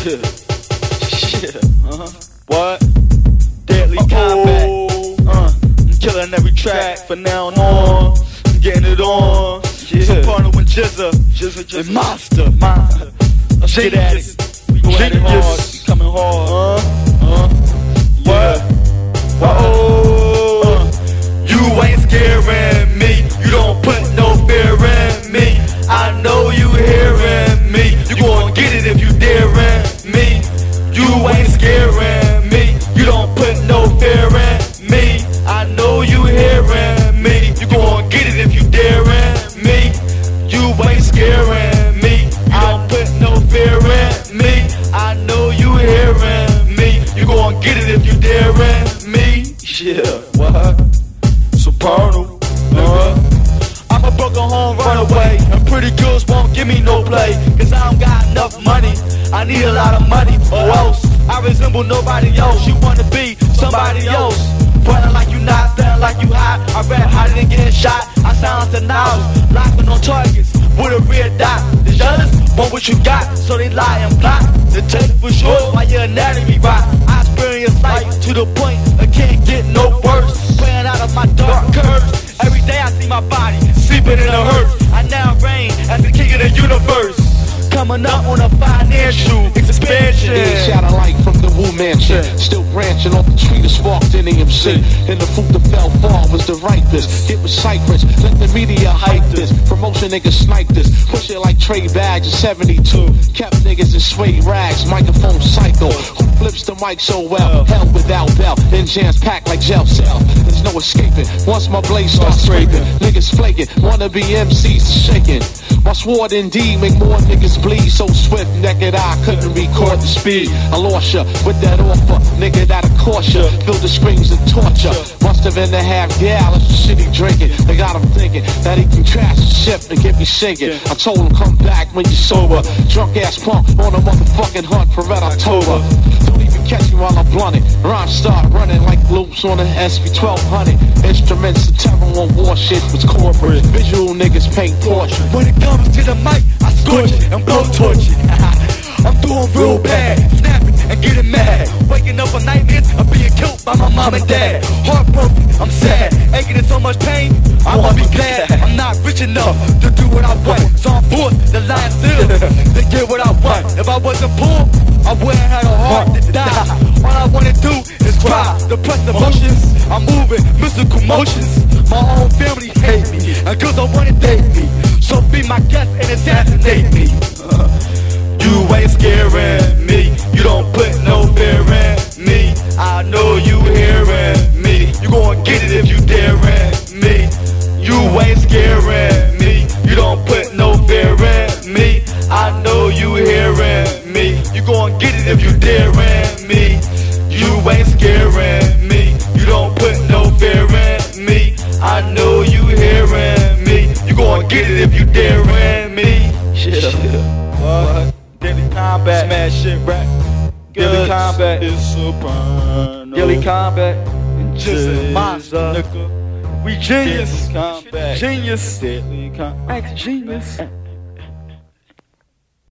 Shit. Shit. Uh-huh. What? Deadly combat. Uh, I'm killing every track from now on. I'm getting it on. Yeah. With Jizza. Jizza, Jizza. And Monster. Monster. Let's get at it. We go at it hard. We coming hard. Uh, uh. Pretty girls won't give me no play. Cause I don't got enough money, I need a lot of money, or else I resemble nobody else. You wanna be somebody else. Running like you not, sounding like you hot. I rap hotter than getting shot. I silence the knowledge, locking on targets with a red dot. The jealous want what you got, so they lie and plot. The take for sure, why your anatomy rot. I experience life to the point I can't get no worse. Playing out of my dark curves. Every day I see my body sleeping in a hearse. I now reign as the king of the universe. Coming up on a financial expansion. Yeah, shot a light from the Wu Mansion. Still branching off the tree that sparked in EMC. And the fruit that fell far was the ripest. Get with Cypress, let the media hype this. Promotion niggas snipe this. Push it like Trey Bags in 72. Kept niggas in suede rags, microphone psycho. Who flips the mic so well? Hell without bell. Then jams packed like gel cell. There's no escaping. Once my blade starts scraping, niggas flaking. Wanna be MCs shaking. My sword indeed make more niggas bleed so swift, naked eye couldn't record the speed. I lost ya with that offer, nigga that'll cost ya. Feel the screams and torture. Must have been a half gallon of shit drinking. They got him thinking that he can trash the ship and get me sinking. I told him come back when you're sober. Drunk ass punk on a motherfucking hunt for Red October. Catch me while I'm blunted. Rhymes start running like loops on an SP 1200. Instruments and terror on war shit was corporate. Visual niggas paint portraits. When it comes to the mic, I scorch it and blow torch it. I'm doing real bad, snapping and getting mad. Waking up on nightmares of being killed by my mom and dad. Heartbroken, I'm sad, aching in so much pain. I wanna be glad I'm not rich enough to do what I want. So I'm forced to lie still mystical motions. My own family hate me, and girls don't wanna date me. So be my guest and assassinate me. Uh, you ain't scaring me. You don't put no fear in me. I know you hearing me. You gon' get it if you daring me. You ain't scaring me. You don't put no fear in me. I know you hearing me. You gon' get it if you daring me. You ain't scaring me. You don't put no get it if you daring me. Shit. Shit. What? Deadly combat. Smash shit rap. Deadly combat. It's soprano. Deadly combat. And Jizza, monster. nigga. We genius. Deadly combat. Genius. Deadly combat. Act genius.